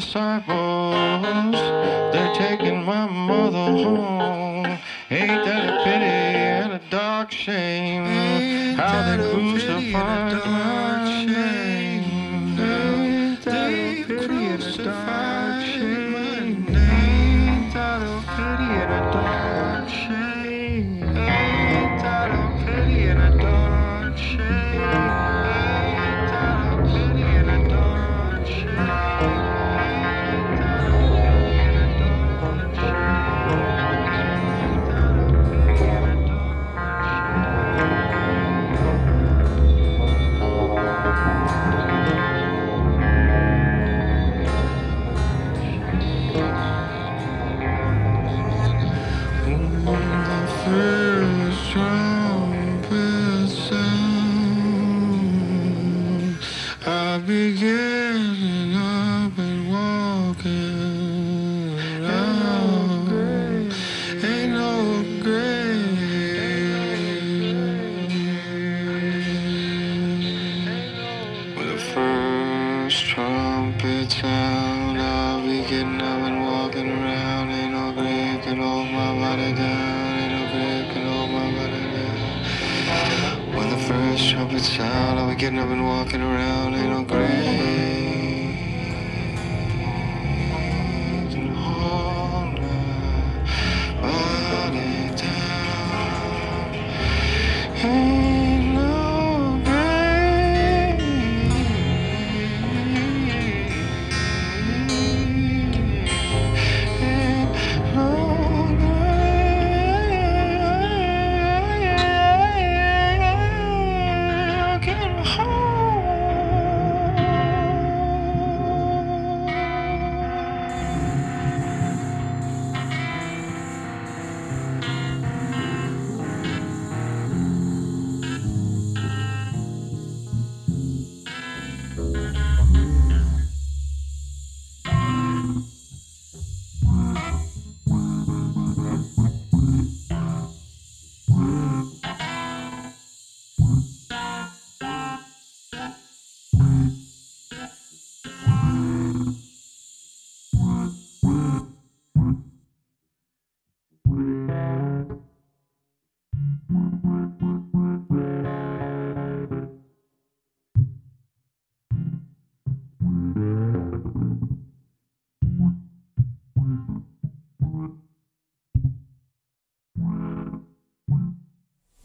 disciples, they're taking my mother home. Ain't that a pity and a dark shame? Ain't How they crucified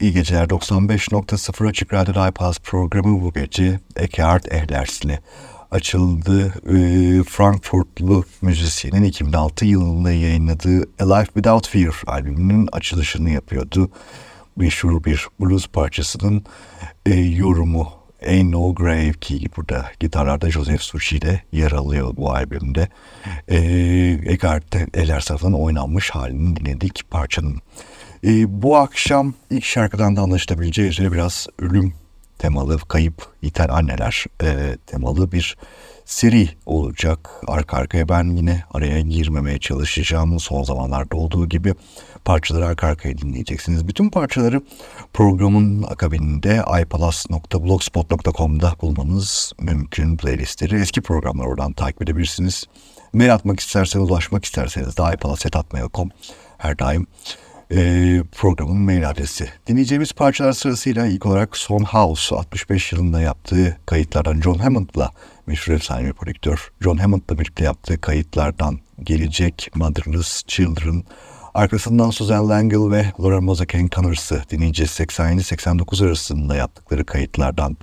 İyi geceler 95.0 Açık Radyo iPass programı bu gece Eckhard Ehlersin'le açıldı. E, Frankfurtlu müzisyenin 2006 yılında yayınladığı A Life Without Fear albümünün açılışını yapıyordu. Meşhur bir blues parçasının e, yorumu Ain't No Grave ki burada gitarlarda Joseph Sushi de yer alıyor bu albümde. E, Eckhart Ehlersin'in oynanmış halini dinledik parçanın. E, bu akşam ilk şarkıdan da anlaşılabileceği üzere biraz ölüm temalı, kayıp yiten anneler e, temalı bir seri olacak. Arka arkaya ben yine araya girmemeye çalışacağım. Son zamanlarda olduğu gibi parçaları arka arkaya dinleyeceksiniz. Bütün parçaları programın akabininde ipalas.blogspot.com'da bulmanız mümkün playlistleri. Eski programları oradan takip edebilirsiniz. Mail atmak isterseniz, ulaşmak isterseniz de ipalas.com her daim e, programın mail adresi. Dinleyeceğimiz parçalar sırasıyla ilk olarak Son House 65 yılında yaptığı kayıtlardan John Hammond'la meşhur efsane bir prodüktör John Hammond'la birlikte yaptığı kayıtlardan gelecek Motherless Children Arkasından Susan Langle ve Laura Mozaken Connors'ı dinleyeceğiz. 87-89 arasında yaptıkları kayıtlardan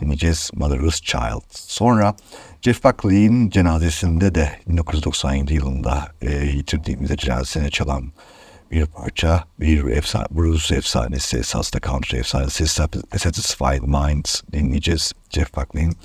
dinleyeceğiz Motherless Child. Sonra Jeff Buckley'in cenazesinde de 1997 yılında e, yitirdiğimizde cenazesine çalan bir parça, bir efsane, blues efsanesi, esasında country efsanesi Satisfied Minds dinleyeceğiz Jeff Buckley'in.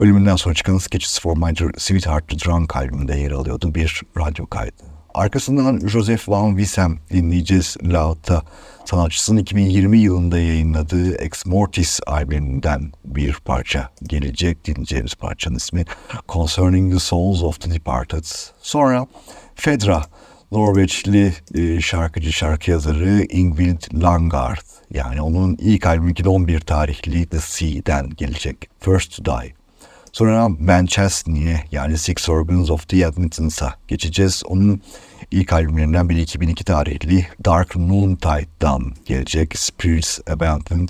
Ölümünden sonra çıkan Sketches for My Sweetheart the Drunk albümünde yer alıyordu bir radyo kaydı. Arkasından Joseph Van Wissem dinleyeceğiz. Laut'ta sanatçısının 2020 yılında yayınladığı Ex Mortis albümünden bir parça gelecek. Dinleyeceğimiz parçanın ismi Concerning the Souls of the Departed. Sonra Fedra Norveçli e, şarkıcı, şarkı yazarı Ingvild Langard. Yani onun ilk albümü 2011 tarihli The Sea'den gelecek First to Die. Sonra Manchester'ye yani Six Organs of the Admittance'a geçeceğiz. Onun ilk albümlerinden biri 2002 tarihli Dark Noontide'dan gelecek Spirits Abandoned.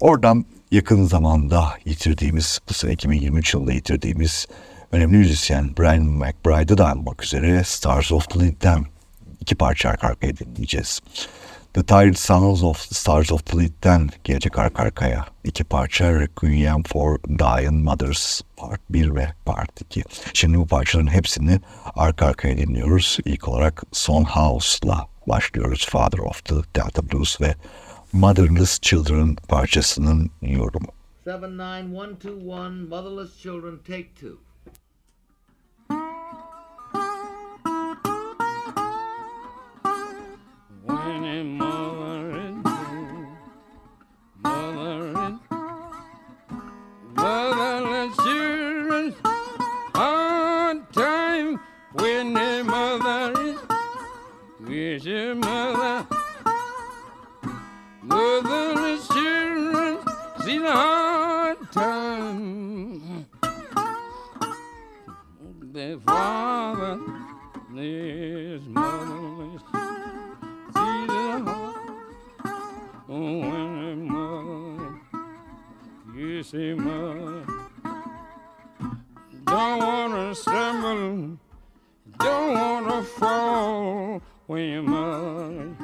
Oradan yakın zamanda yitirdiğimiz, bu sene 2023 yılında yitirdiğimiz önemli müzisyen Brian McBride'ı olmak üzere Stars of the Lead'den iki parça arka arkaya dinleyeceğiz. The Tired Sons of Stars of the Lead'den gelecek arka arkaya iki parça Requiem for Dying Mothers Part 1 ve Part 2. Şimdi bu parçaların hepsini arka arkaya dinliyoruz. İlk olarak Son House'la başlıyoruz Father of the Delta Blues ve Motherless Children parçasının yorumu. 79121 Motherless Children Take 2 is motherless. See the heart when mother, you see mother. Don't wanna stumble, don't wanna fall when your mother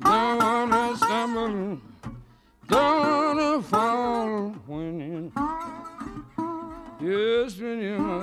Gonna stumble, gonna fall when you, yes, when you.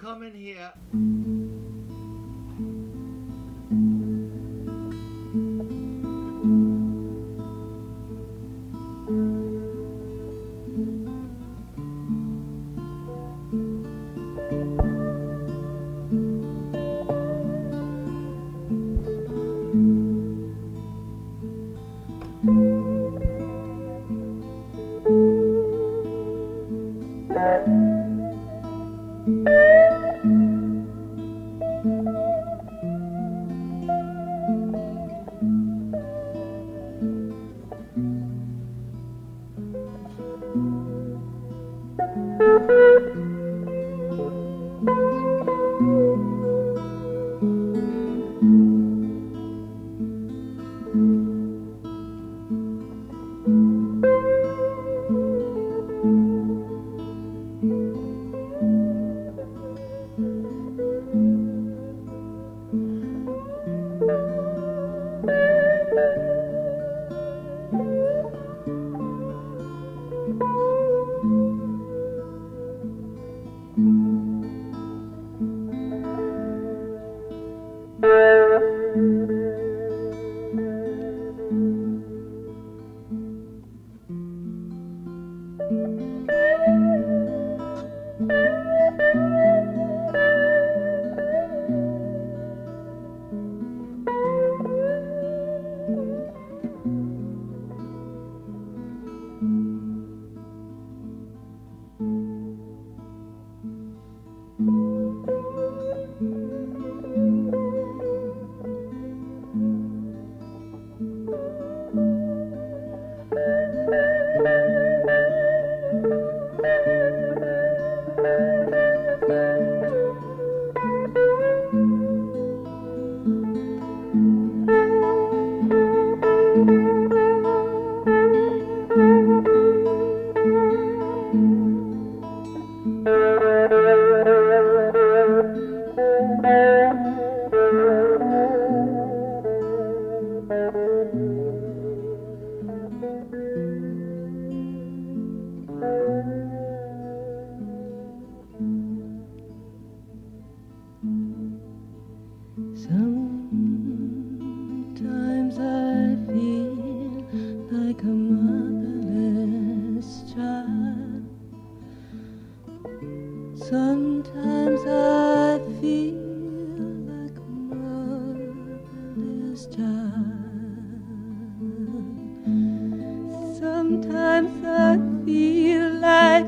come in here. Sometimes I feel like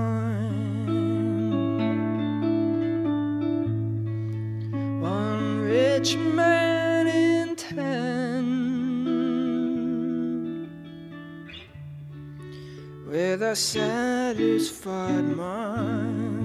one. One rich man in ten with a satisfied mind.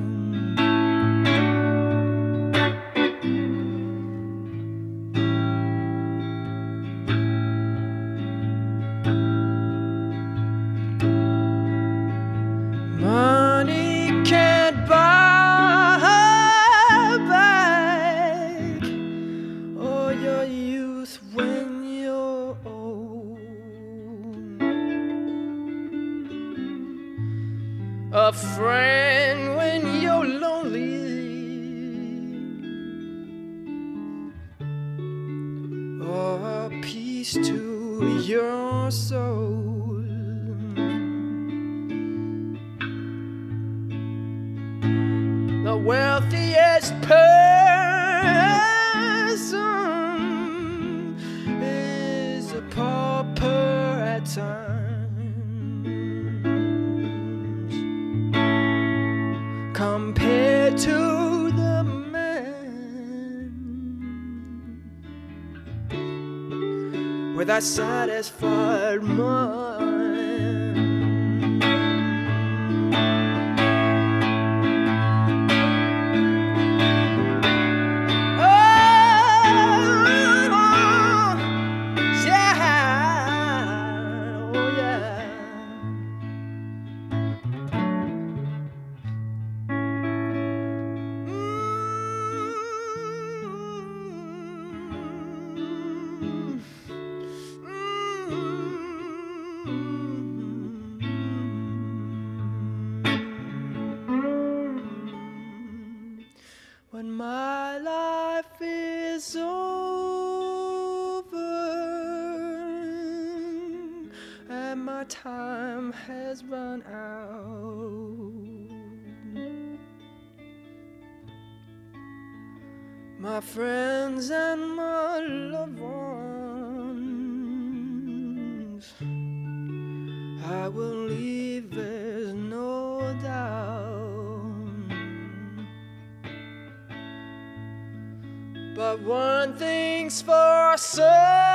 my friends and my loved ones. I will leave, there's no doubt. But one thing's for certain.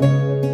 you.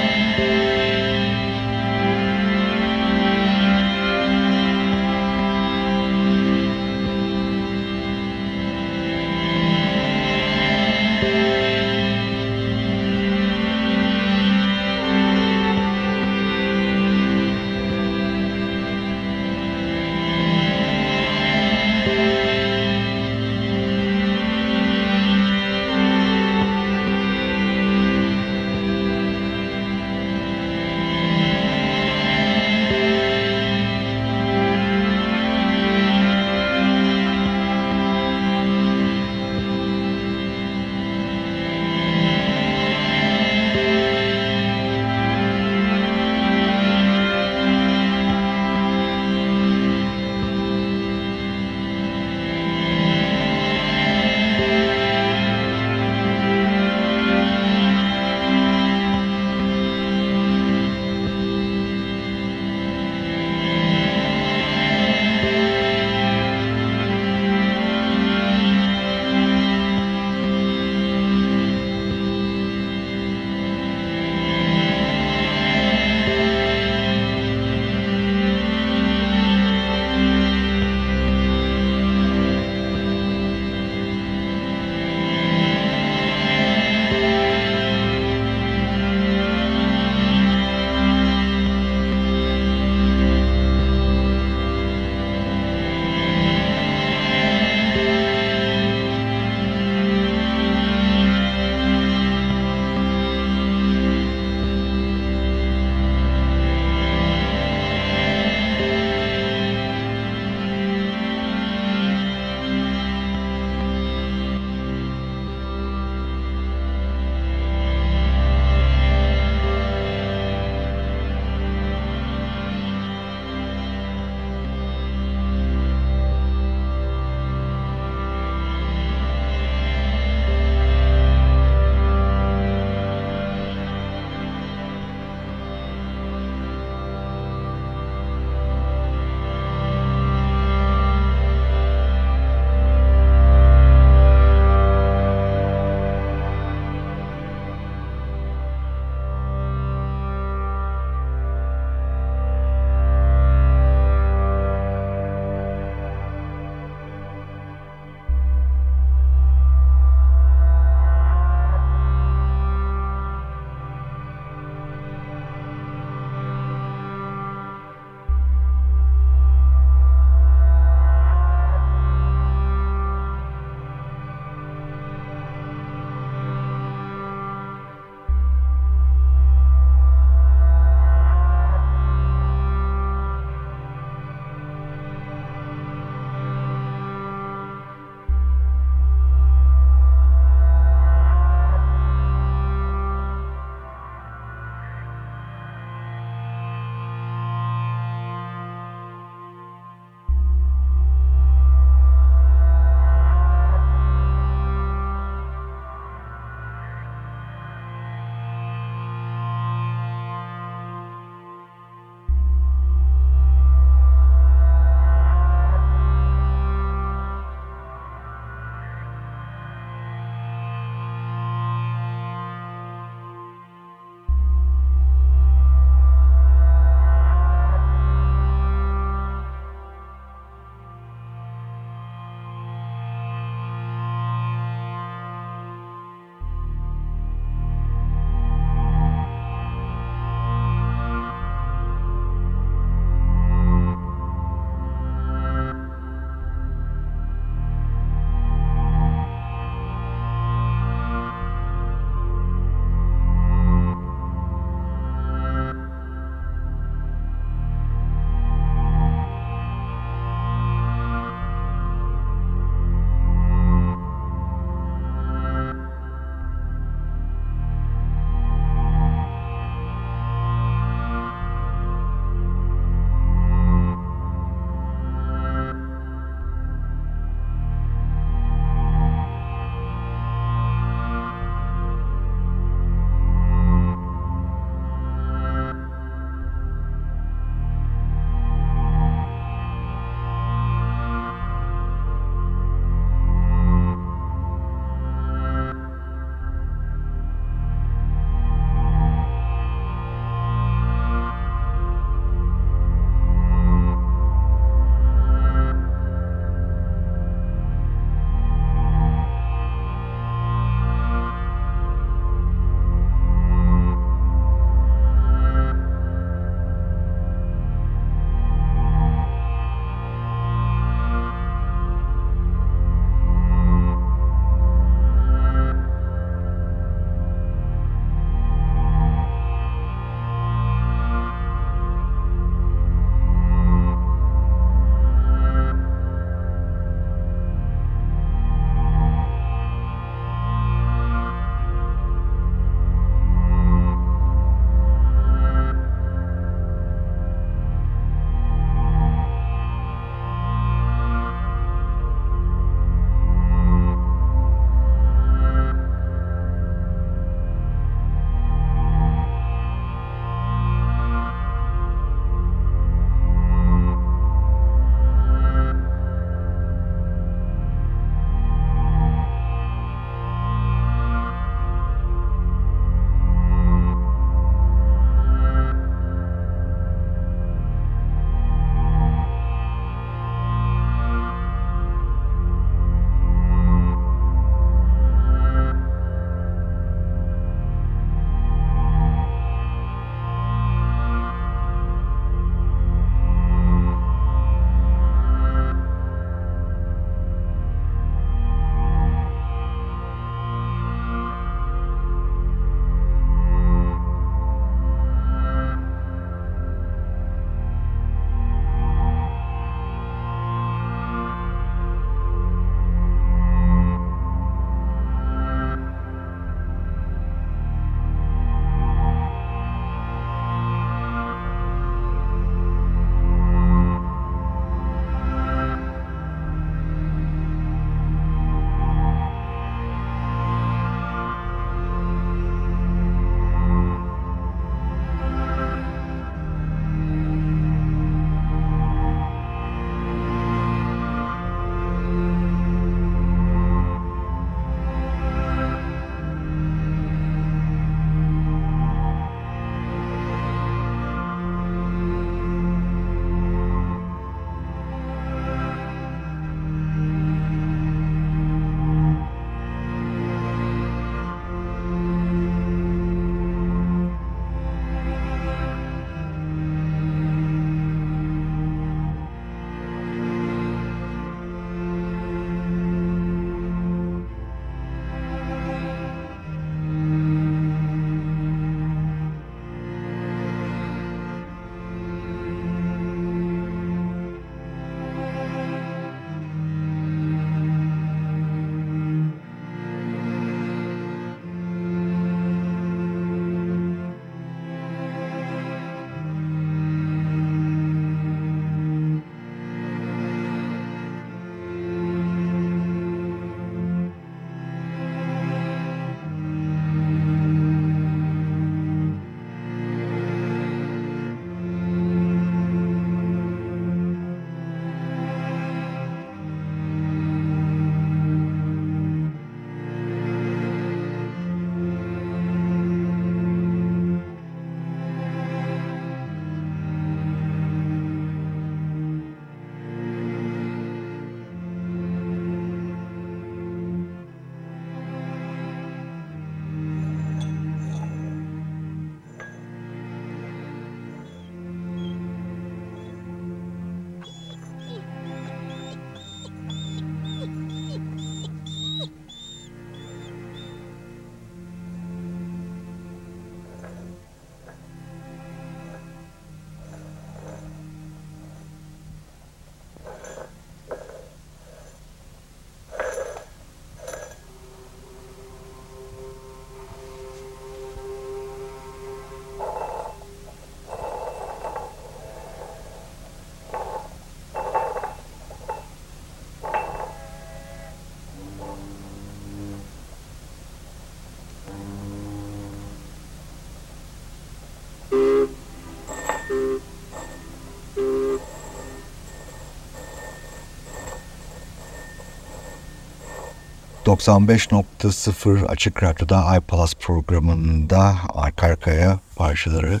95.0 Açık Radyo'da iPalaz programında arka arkaya parçaları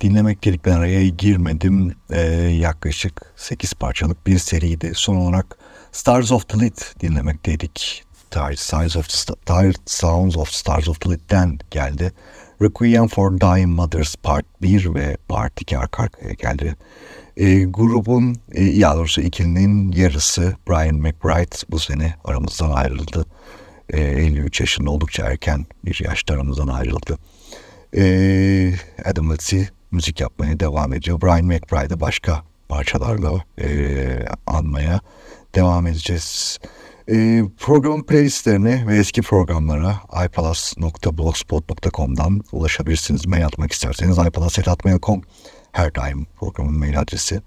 dinlemek dedik. Ben araya girmedim. Ee, yaklaşık 8 parçalık bir seriydi. Son olarak Stars of the Lit dinlemekteydik. Tired, Stars of, Tired Sounds of Stars of the Lit'ten geldi. Requiem for Dying Mothers Part 1 ve Part 2 arka arkaya geldi. E, grubun, e, ya doğrusu ikilinin yarısı Brian McBride bu sene aramızdan ayrıldı. E, 53 yaşında oldukça erken bir yaşta aramızdan ayrıldı. E, Adam Litzy müzik yapmaya devam ediyor. Brian McBride'ı başka parçalarla e, anmaya devam edeceğiz. E, programın playlistlerine ve eski programlara ipalas.blogspot.com'dan ulaşabilirsiniz. Mail atmak isterseniz ipalas.mail.com her daim programın mail adresi.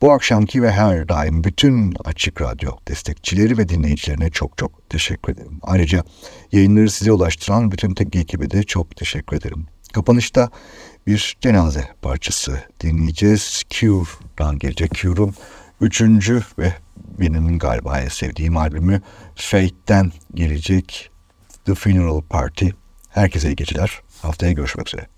Bu akşamki ve her daim bütün Açık Radyo destekçileri ve dinleyicilerine çok çok teşekkür ederim. Ayrıca yayınları size ulaştıran bütün teknik ekibe de çok teşekkür ederim. Kapanışta bir cenaze parçası dinleyeceğiz. Cure'dan gelecek. Cure'un üçüncü ve benim galiba en sevdiğim albümü Fate'den gelecek The Funeral Party. Herkese iyi geceler. Haftaya görüşmek üzere.